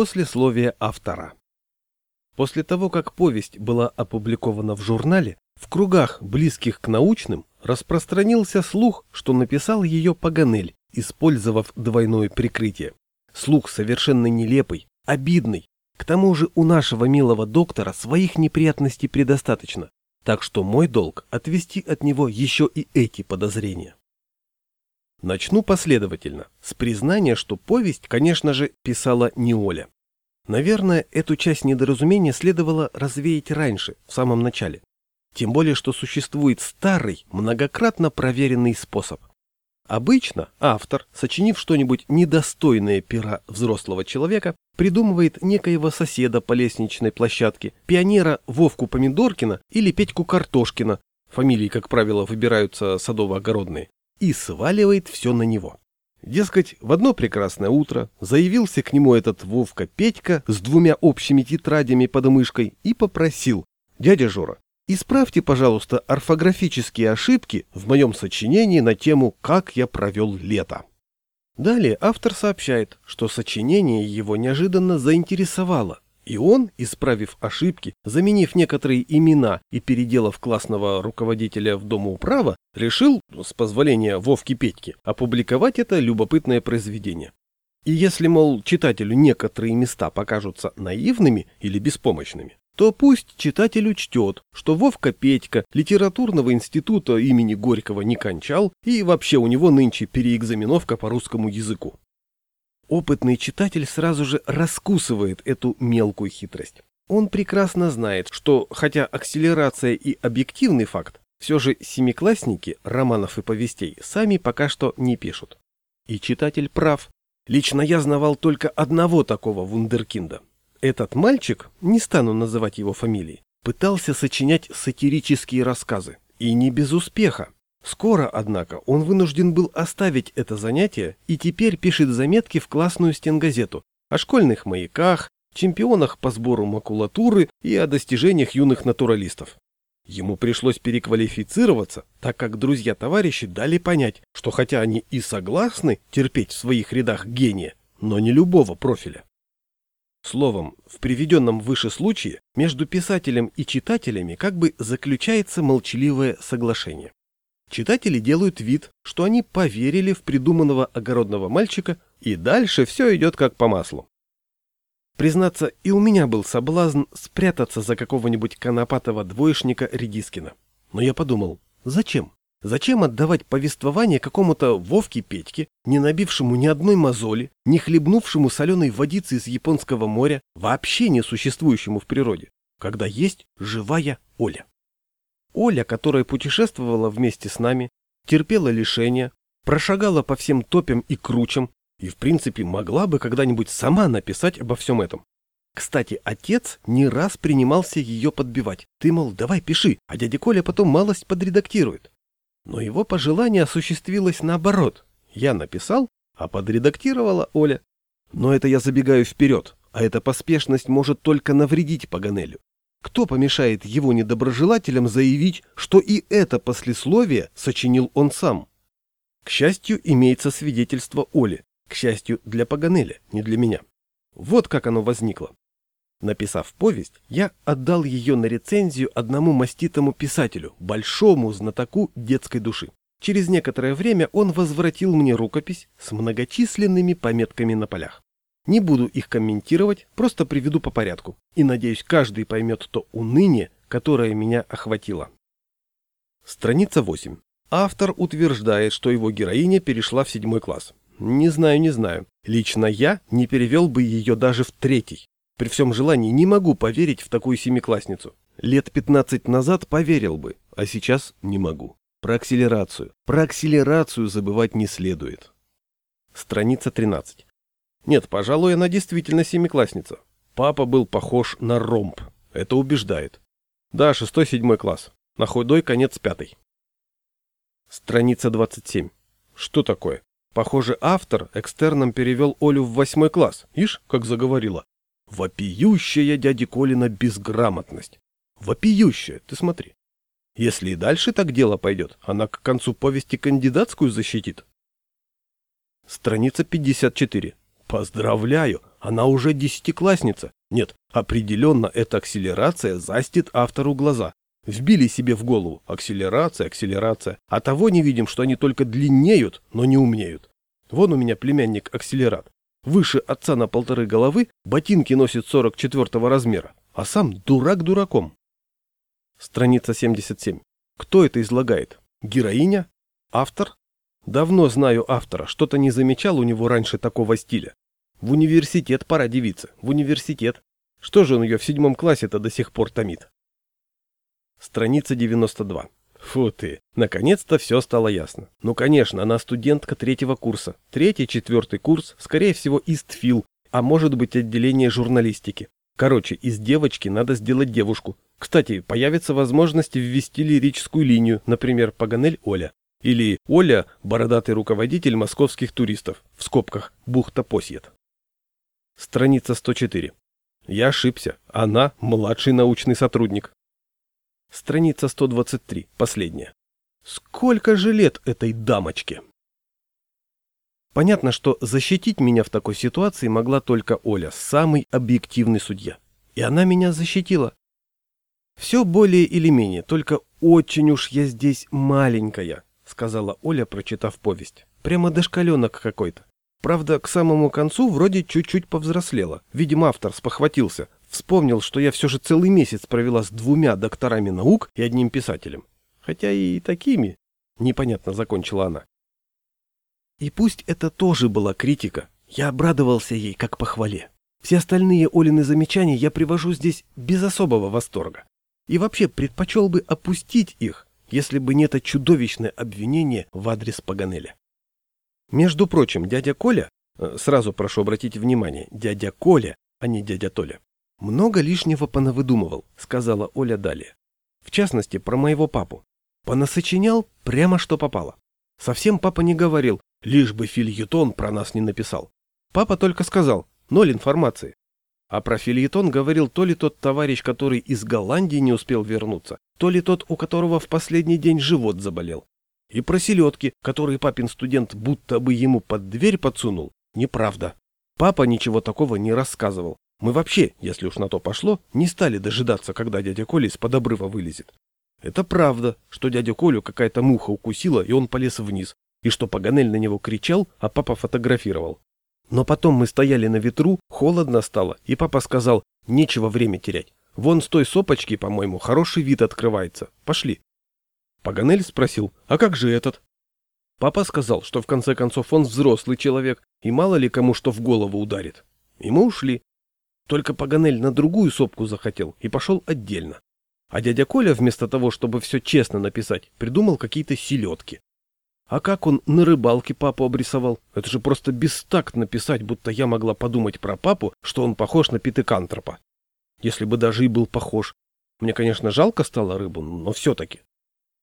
Послесловие автора. После того, как повесть была опубликована в журнале, в кругах, близких к научным, распространился слух, что написал ее Паганель, использовав двойное прикрытие. Слух совершенно нелепый, обидный. К тому же у нашего милого доктора своих неприятностей предостаточно, так что мой долг отвести от него еще и эти подозрения. Начну последовательно, с признания, что повесть, конечно же, писала не Оля. Наверное, эту часть недоразумения следовало развеять раньше, в самом начале. Тем более, что существует старый, многократно проверенный способ. Обычно автор, сочинив что-нибудь недостойное пера взрослого человека, придумывает некоего соседа по лестничной площадке, пионера Вовку Помидоркина или Петьку Картошкина, фамилии, как правило, выбираются садово-огородные, и сваливает все на него. Дескать, в одно прекрасное утро заявился к нему этот Вовка Петька с двумя общими тетрадями под мышкой и попросил, «Дядя Жора, исправьте, пожалуйста, орфографические ошибки в моем сочинении на тему «Как я провел лето». Далее автор сообщает, что сочинение его неожиданно заинтересовало, и он, исправив ошибки, заменив некоторые имена и переделав классного руководителя в Домоуправа, решил, с позволения Вовки Петьки, опубликовать это любопытное произведение. И если, мол, читателю некоторые места покажутся наивными или беспомощными, то пусть читатель учтет, что Вовка Петька литературного института имени Горького не кончал, и вообще у него нынче переэкзаменовка по русскому языку опытный читатель сразу же раскусывает эту мелкую хитрость. Он прекрасно знает, что хотя акселерация и объективный факт, все же семиклассники романов и повестей сами пока что не пишут. И читатель прав. Лично я знавал только одного такого вундеркинда. Этот мальчик, не стану называть его фамилией, пытался сочинять сатирические рассказы. И не без успеха. Скоро, однако, он вынужден был оставить это занятие и теперь пишет заметки в классную стенгазету о школьных маяках, чемпионах по сбору макулатуры и о достижениях юных натуралистов. Ему пришлось переквалифицироваться, так как друзья-товарищи дали понять, что хотя они и согласны терпеть в своих рядах гения, но не любого профиля. Словом, в приведенном выше случае между писателем и читателями как бы заключается молчаливое соглашение. Читатели делают вид, что они поверили в придуманного огородного мальчика, и дальше все идет как по маслу. Признаться, и у меня был соблазн спрятаться за какого-нибудь конопатого двоечника Редискина. Но я подумал, зачем? Зачем отдавать повествование какому-то Вовке Петьке, не набившему ни одной мозоли, не хлебнувшему соленой водицы из японского моря, вообще не существующему в природе, когда есть живая Оля? Оля, которая путешествовала вместе с нами, терпела лишения, прошагала по всем топям и кручам и, в принципе, могла бы когда-нибудь сама написать обо всем этом. Кстати, отец не раз принимался ее подбивать. Ты, мол, давай пиши, а дядя Коля потом малость подредактирует. Но его пожелание осуществилось наоборот. Я написал, а подредактировала Оля. Но это я забегаю вперед, а эта поспешность может только навредить Паганелю. Кто помешает его недоброжелателям заявить, что и это послесловие сочинил он сам? К счастью, имеется свидетельство Оли. К счастью, для Паганеля, не для меня. Вот как оно возникло. Написав повесть, я отдал ее на рецензию одному маститому писателю, большому знатоку детской души. Через некоторое время он возвратил мне рукопись с многочисленными пометками на полях. Не буду их комментировать, просто приведу по порядку. И надеюсь, каждый поймет то уныние, которое меня охватило. Страница 8. Автор утверждает, что его героиня перешла в седьмой класс. Не знаю, не знаю. Лично я не перевел бы ее даже в третий. При всем желании не могу поверить в такую семиклассницу. Лет 15 назад поверил бы, а сейчас не могу. Про акселерацию. Про акселерацию забывать не следует. Страница 13. Нет, пожалуй, она действительно семиклассница. Папа был похож на ромб. Это убеждает. Да, шестой-седьмой класс. На худой конец пятый. Страница 27. Что такое? Похоже, автор экстерном перевел Олю в восьмой класс. Ишь, как заговорила. Вопиющая дяди Колина безграмотность. Вопиющая, ты смотри. Если и дальше так дело пойдет, она к концу повести кандидатскую защитит. Страница 54. Поздравляю, она уже десятиклассница. Нет, определенно эта акселерация застит автору глаза. Вбили себе в голову акселерация, акселерация, а того не видим, что они только длиннеют, но не умнеют. Вон у меня племянник акселерат. Выше отца на полторы головы, ботинки носит 44 размера, а сам дурак дураком. Страница 77. Кто это излагает? Героиня? Автор? Давно знаю автора, что-то не замечал у него раньше такого стиля. В университет пора девиться, в университет. Что же он ее в седьмом классе-то до сих пор томит? Страница 92. Фу ты, наконец-то все стало ясно. Ну, конечно, она студентка третьего курса. Третий, четвертый курс, скорее всего, ИСТФИЛ, а может быть отделение журналистики. Короче, из девочки надо сделать девушку. Кстати, появится возможность ввести лирическую линию, например, Паганель Оля. Или Оля – бородатый руководитель московских туристов, в скобках «Бухта Посьет». Страница 104. Я ошибся. Она – младший научный сотрудник. Страница 123, последняя. Сколько же лет этой дамочке? Понятно, что защитить меня в такой ситуации могла только Оля, самый объективный судья. И она меня защитила. Все более или менее, только очень уж я здесь маленькая, сказала Оля, прочитав повесть. Прямо дошкаленок какой-то. Правда, к самому концу вроде чуть-чуть повзрослела. Видимо, автор спохватился. Вспомнил, что я все же целый месяц провела с двумя докторами наук и одним писателем. Хотя и такими. Непонятно закончила она. И пусть это тоже была критика, я обрадовался ей как похвале. Все остальные Олины замечания я привожу здесь без особого восторга. И вообще предпочел бы опустить их, если бы не это чудовищное обвинение в адрес Паганеля. Между прочим, дядя Коля, э, сразу прошу обратить внимание, дядя Коля, а не дядя Толя, много лишнего понавыдумывал, сказала Оля далее. В частности, про моего папу. Понасочинял прямо что попало. Совсем папа не говорил, лишь бы фильетон про нас не написал. Папа только сказал, ноль информации. А про фильетон говорил то ли тот товарищ, который из Голландии не успел вернуться, то ли тот, у которого в последний день живот заболел. И про селедки, которые папин студент будто бы ему под дверь подсунул, неправда. Папа ничего такого не рассказывал. Мы вообще, если уж на то пошло, не стали дожидаться, когда дядя Коля из-под обрыва вылезет. Это правда, что дядя Колю какая-то муха укусила, и он полез вниз, и что Паганель на него кричал, а папа фотографировал. Но потом мы стояли на ветру, холодно стало, и папа сказал, нечего время терять. Вон с той сопочки, по-моему, хороший вид открывается. Пошли. Паганель спросил, а как же этот? Папа сказал, что в конце концов он взрослый человек, и мало ли кому что в голову ударит. И мы ушли. Только Паганель на другую сопку захотел и пошел отдельно. А дядя Коля вместо того, чтобы все честно написать, придумал какие-то селедки. А как он на рыбалке папу обрисовал? Это же просто бестактно писать, будто я могла подумать про папу, что он похож на питекантропа. Если бы даже и был похож. Мне, конечно, жалко стало рыбу, но все-таки.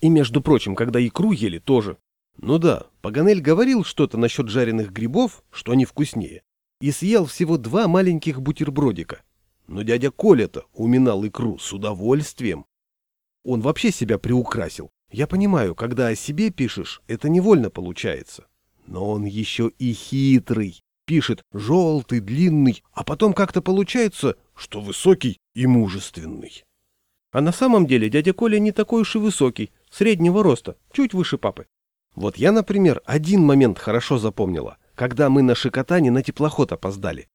И, между прочим, когда икру ели, тоже. Ну да, Паганель говорил что-то насчет жареных грибов, что они вкуснее. И съел всего два маленьких бутербродика. Но дядя Коля-то уминал икру с удовольствием. Он вообще себя приукрасил. Я понимаю, когда о себе пишешь, это невольно получается. Но он еще и хитрый. Пишет желтый, длинный, а потом как-то получается, что высокий и мужественный. А на самом деле дядя Коля не такой уж и высокий, среднего роста, чуть выше папы. Вот я, например, один момент хорошо запомнила, когда мы на Шикотане на теплоход опоздали.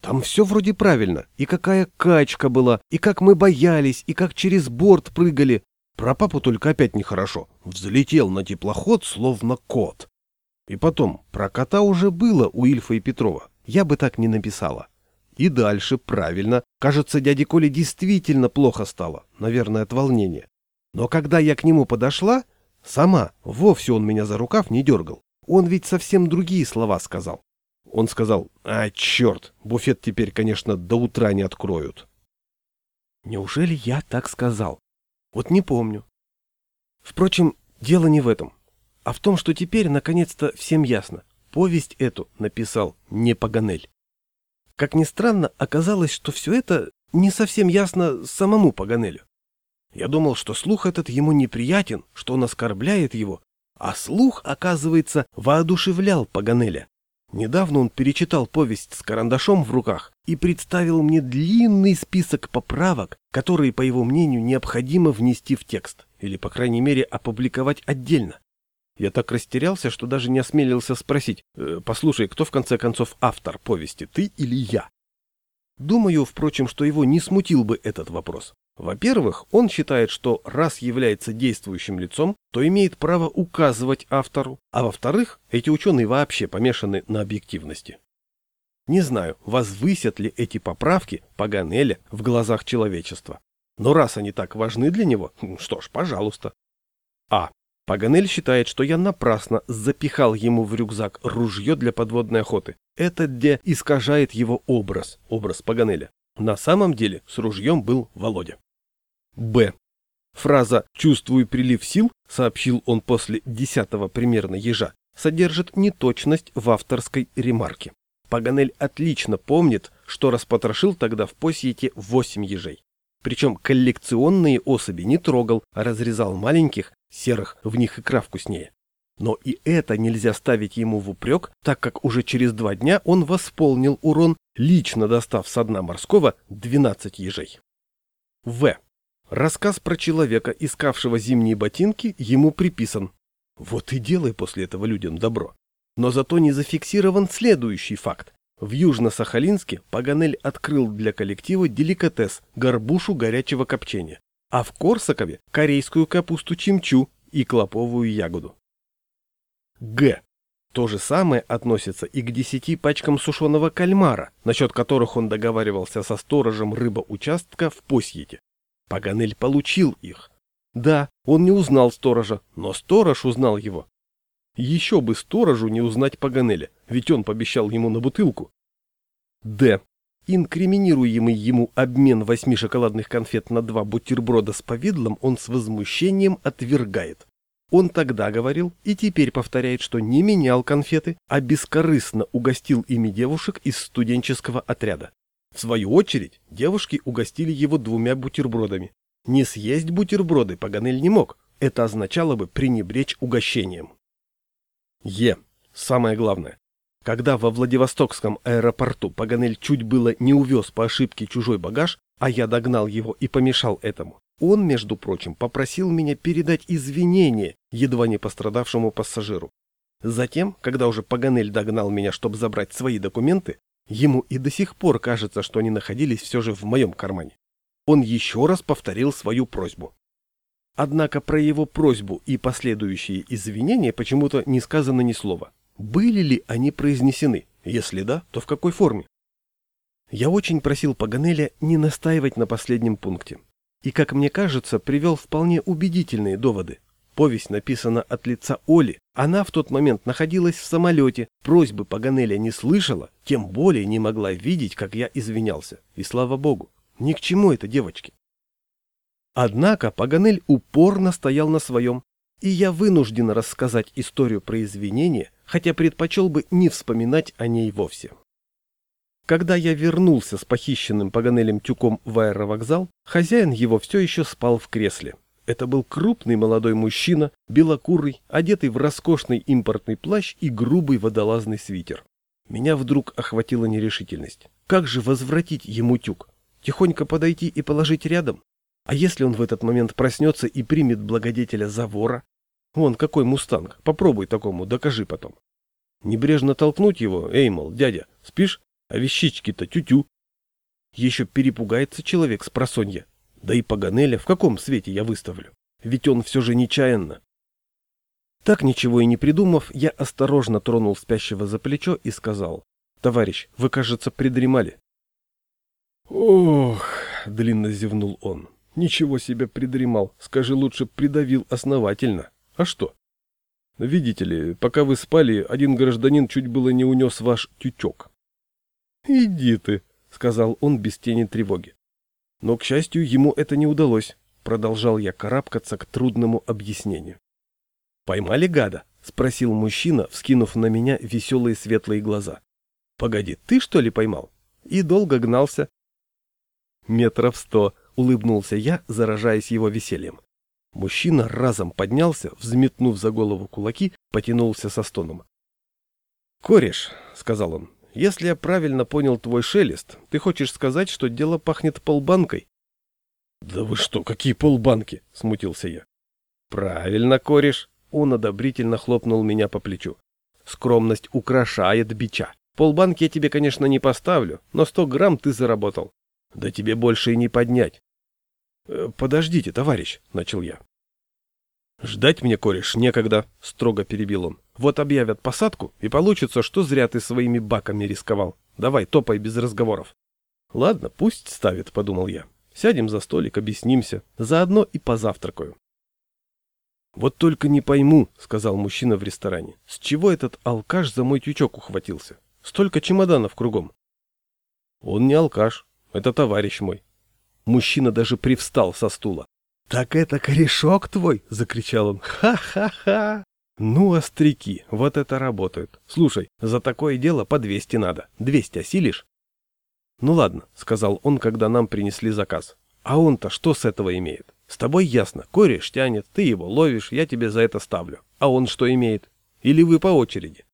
Там все вроде правильно, и какая качка была, и как мы боялись, и как через борт прыгали, про папу только опять нехорошо. Взлетел на теплоход, словно кот. И потом, про кота уже было у Ильфа и Петрова. Я бы так не написала. И дальше, правильно. Кажется, дяде Коле действительно плохо стало. Наверное, от волнения. Но когда я к нему подошла, сама, вовсе он меня за рукав не дергал. Он ведь совсем другие слова сказал. Он сказал, а, черт, буфет теперь, конечно, до утра не откроют. Неужели я так сказал? Вот не помню. Впрочем, дело не в этом, а в том, что теперь наконец-то всем ясно. Повесть эту написал не Паганель. Как ни странно, оказалось, что все это не совсем ясно самому Паганелю. Я думал, что слух этот ему неприятен, что он оскорбляет его, а слух, оказывается, воодушевлял Паганеля. Недавно он перечитал повесть с карандашом в руках и представил мне длинный список поправок, которые, по его мнению, необходимо внести в текст, или, по крайней мере, опубликовать отдельно. Я так растерялся, что даже не осмелился спросить, э, «Послушай, кто в конце концов автор повести, ты или я?» Думаю, впрочем, что его не смутил бы этот вопрос. Во-первых, он считает, что раз является действующим лицом, то имеет право указывать автору, а во-вторых, эти ученые вообще помешаны на объективности. Не знаю, возвысят ли эти поправки Паганеля в глазах человечества. Но раз они так важны для него, что ж, пожалуйста. А. Паганель считает, что я напрасно запихал ему в рюкзак ружье для подводной охоты. Это где искажает его образ, образ Паганеля. На самом деле с ружьем был Володя. Б. Фраза «чувствую прилив сил», сообщил он после десятого примерно ежа, содержит неточность в авторской ремарке. Паганель отлично помнит, что распотрошил тогда в посьете восемь ежей. Причем коллекционные особи не трогал, а разрезал маленьких, серых, в них икра вкуснее. Но и это нельзя ставить ему в упрек, так как уже через два дня он восполнил урон, лично достав со дна морского 12 ежей. В. Рассказ про человека, искавшего зимние ботинки, ему приписан. Вот и делай после этого людям добро. Но зато не зафиксирован следующий факт. В Южно-Сахалинске Паганель открыл для коллектива деликатес – горбушу горячего копчения, а в Корсакове – корейскую капусту чимчу и клоповую ягоду. Г. То же самое относится и к десяти пачкам сушеного кальмара, насчет которых он договаривался со сторожем рыбоучастка в Посьете. Паганель получил их. Да, он не узнал сторожа, но сторож узнал его. Еще бы сторожу не узнать Паганеля, ведь он пообещал ему на бутылку. Д. Инкриминируемый ему обмен восьми шоколадных конфет на два бутерброда с повидлом он с возмущением отвергает. Он тогда говорил и теперь повторяет, что не менял конфеты, а бескорыстно угостил ими девушек из студенческого отряда. В свою очередь, девушки угостили его двумя бутербродами. Не съесть бутерброды Паганель не мог, это означало бы пренебречь угощением. Е. Самое главное. Когда во Владивостокском аэропорту Паганель чуть было не увез по ошибке чужой багаж, а я догнал его и помешал этому, он, между прочим, попросил меня передать извинения едва не пострадавшему пассажиру. Затем, когда уже Паганель догнал меня, чтобы забрать свои документы, Ему и до сих пор кажется, что они находились все же в моем кармане. Он еще раз повторил свою просьбу. Однако про его просьбу и последующие извинения почему-то не сказано ни слова. Были ли они произнесены? Если да, то в какой форме? Я очень просил Паганеля не настаивать на последнем пункте. И, как мне кажется, привел вполне убедительные доводы. Повесть написана от лица Оли. Она в тот момент находилась в самолете, просьбы Паганеля не слышала, тем более не могла видеть, как я извинялся. И слава богу, ни к чему это девочке. Однако Паганель упорно стоял на своем, и я вынужден рассказать историю про извинения, хотя предпочел бы не вспоминать о ней вовсе. Когда я вернулся с похищенным Паганелем тюком в аэровокзал, хозяин его все еще спал в кресле. Это был крупный молодой мужчина, белокурый, одетый в роскошный импортный плащ и грубый водолазный свитер. Меня вдруг охватила нерешительность. Как же возвратить ему тюк? Тихонько подойти и положить рядом? А если он в этот момент проснется и примет благодетеля за вора? Вон какой мустанг, попробуй такому, докажи потом. Небрежно толкнуть его, эй, мол, дядя, спишь? А вещички-то тю-тю. Еще перепугается человек с просонья, да и Паганеля в каком свете я выставлю? Ведь он все же нечаянно. Так ничего и не придумав, я осторожно тронул спящего за плечо и сказал. «Товарищ, вы, кажется, придремали». «Ох!» — длинно зевнул он. «Ничего себе придремал. Скажи, лучше придавил основательно. А что?» «Видите ли, пока вы спали, один гражданин чуть было не унес ваш тючок». «Иди ты», — сказал он без тени тревоги. Но, к счастью, ему это не удалось. Продолжал я карабкаться к трудному объяснению. «Поймали гада?» — спросил мужчина, вскинув на меня веселые светлые глаза. «Погоди, ты что ли поймал?» И долго гнался. «Метров сто», — улыбнулся я, заражаясь его весельем. Мужчина разом поднялся, взметнув за голову кулаки, потянулся со стоном. «Кореш», — сказал он, — «если я правильно понял твой шелест, ты хочешь сказать, что дело пахнет полбанкой?» «Да вы что, какие полбанки?» — смутился я. «Правильно, кореш», — он одобрительно хлопнул меня по плечу. «Скромность украшает бича. Полбанки я тебе, конечно, не поставлю, но сто грамм ты заработал. Да тебе больше и не поднять». «Э, «Подождите, товарищ», — начал я. «Ждать мне, кореш, некогда», — строго перебил он. «Вот объявят посадку, и получится, что зря ты своими баками рисковал. Давай, топай без разговоров». «Ладно, пусть ставит», — подумал я. «Сядем за столик, объяснимся, заодно и позавтракаю». «Вот только не пойму», — сказал мужчина в ресторане, — «с чего этот алкаш за мой тючок ухватился? Столько чемоданов кругом». «Он не алкаш, это товарищ мой». Мужчина даже привстал со стула. «Так это корешок твой!» — закричал он. «Ха-ха-ха!» «Ну, остряки, вот это работают. Слушай, за такое дело по 200 надо. 200 осилишь?» «Ну ладно», — сказал он, когда нам принесли заказ. «А он-то что с этого имеет? С тобой ясно, кореш тянет, ты его ловишь, я тебе за это ставлю. А он что имеет? Или вы по очереди?»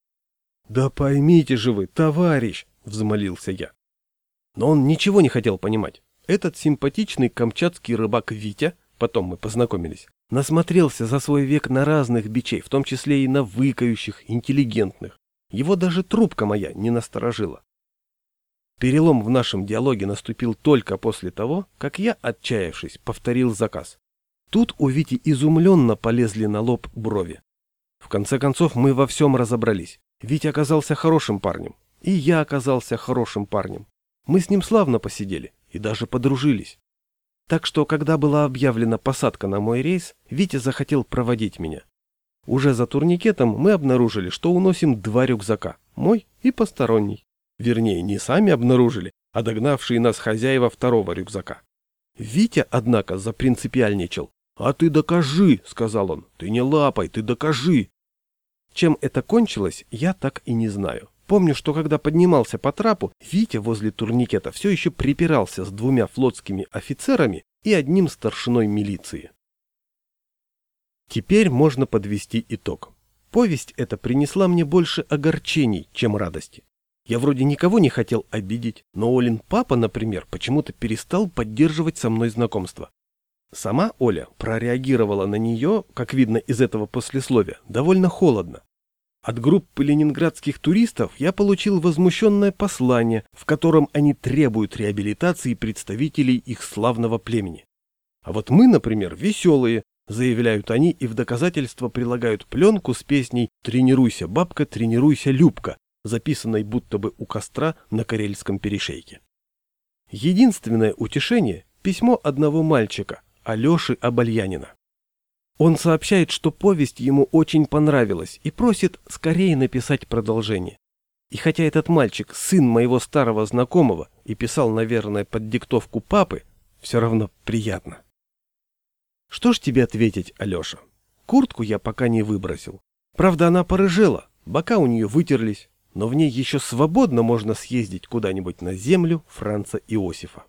«Да поймите же вы, товарищ!» — взмолился я. Но он ничего не хотел понимать. Этот симпатичный камчатский рыбак Витя потом мы познакомились, насмотрелся за свой век на разных бичей, в том числе и на выкающих, интеллигентных. Его даже трубка моя не насторожила. Перелом в нашем диалоге наступил только после того, как я, отчаявшись, повторил заказ. Тут у Вити изумленно полезли на лоб брови. В конце концов мы во всем разобрались. Витя оказался хорошим парнем, и я оказался хорошим парнем. Мы с ним славно посидели и даже подружились. Так что, когда была объявлена посадка на мой рейс, Витя захотел проводить меня. Уже за турникетом мы обнаружили, что уносим два рюкзака, мой и посторонний. Вернее, не сами обнаружили, а догнавшие нас хозяева второго рюкзака. Витя, однако, запринципиальничал. «А ты докажи», — сказал он, — «ты не лапай, ты докажи». Чем это кончилось, я так и не знаю. Помню, что когда поднимался по трапу, Витя возле турникета все еще припирался с двумя флотскими офицерами и одним старшиной милиции. Теперь можно подвести итог. Повесть эта принесла мне больше огорчений, чем радости. Я вроде никого не хотел обидеть, но Олин папа, например, почему-то перестал поддерживать со мной знакомство. Сама Оля прореагировала на нее, как видно из этого послесловия, довольно холодно. От группы ленинградских туристов я получил возмущенное послание, в котором они требуют реабилитации представителей их славного племени. А вот мы, например, веселые, заявляют они и в доказательство прилагают пленку с песней «Тренируйся, бабка, тренируйся, Любка», записанной будто бы у костра на Карельском перешейке. Единственное утешение – письмо одного мальчика, Алеши Абальянина. Он сообщает, что повесть ему очень понравилась и просит скорее написать продолжение. И хотя этот мальчик сын моего старого знакомого и писал, наверное, под диктовку папы, все равно приятно. Что ж тебе ответить, Алеша? Куртку я пока не выбросил. Правда, она порыжела, бока у нее вытерлись, но в ней еще свободно можно съездить куда-нибудь на землю Франца Иосифа.